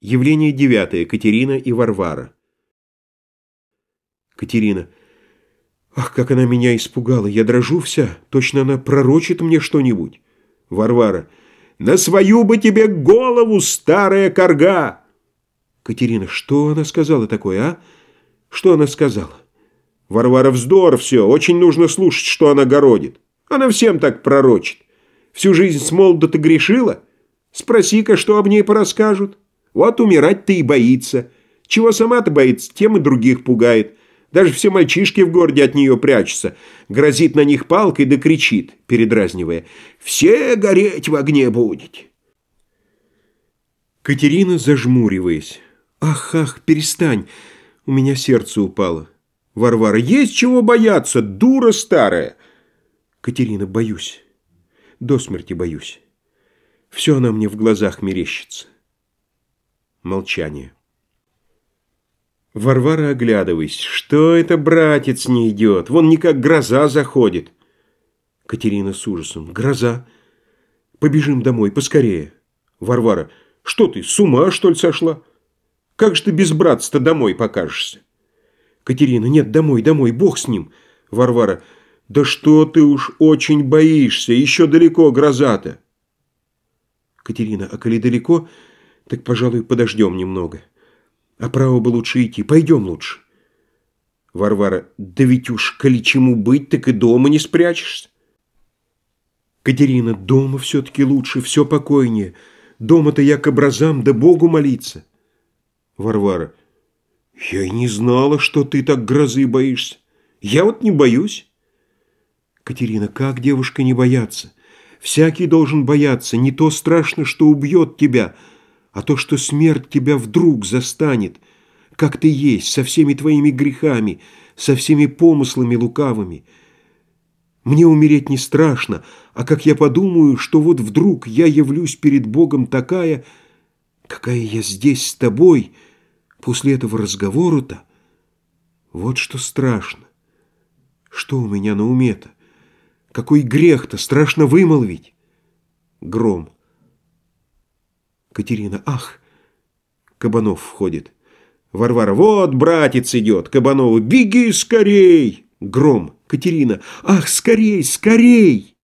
Явление девятое. Катерина и Варвара. Катерина. Ах, как она меня испугала! Я дрожу вся. Точно она пророчит мне что-нибудь. Варвара. На свою бы тебе голову, старая корга! Катерина. Что она сказала такое, а? Что она сказала? Варвара. Вздор все. Очень нужно слушать, что она городит. Она всем так пророчит. Всю жизнь с молода грешила? Спроси-ка, что об ней порасскажут. Вот умирать-то и боится. Чего сама-то боится, тем и других пугает. Даже все мальчишки в городе от нее прячутся. Грозит на них палкой да кричит, передразнивая. «Все гореть в огне будете!» Катерина, зажмуриваясь. «Ах, ах, перестань!» У меня сердце упало. Варвара. «Есть чего бояться, дура старая!» Катерина. «Боюсь. До смерти боюсь. Все она мне в глазах мерещится». Молчание. Варвара, оглядываясь. Что это, братец, не идет? Вон никак гроза заходит. Катерина с ужасом. Гроза. Побежим домой, поскорее. Варвара. Что ты, с ума, что ли, сошла? Как же ты без братства домой покажешься? Катерина. Нет, домой, домой, бог с ним. Варвара. Да что ты уж очень боишься, еще далеко гроза-то. Катерина. А коли далеко... Так, пожалуй, подождем немного. А право бы лучше идти. Пойдем лучше. Варвара. Да ведь уж, коли чему быть, так и дома не спрячешься. Катерина. Дома все-таки лучше, все покойнее. Дома-то я к образам да Богу молиться. Варвара. Я и не знала, что ты так грозы боишься. Я вот не боюсь. Катерина. Как девушка не бояться? Всякий должен бояться. Не то страшно, что убьет тебя, — а то, что смерть тебя вдруг застанет, как ты есть, со всеми твоими грехами, со всеми помыслами лукавыми. Мне умереть не страшно, а как я подумаю, что вот вдруг я явлюсь перед Богом такая, какая я здесь с тобой, после этого разговора-то, вот что страшно. Что у меня на уме-то? Какой грех-то страшно вымолвить? Гром. Катерина. Ах! Кабанов входит. Варвара. Вот, братец идет. Кабанову. Беги скорей! Гром. Катерина. Ах, скорей, скорей!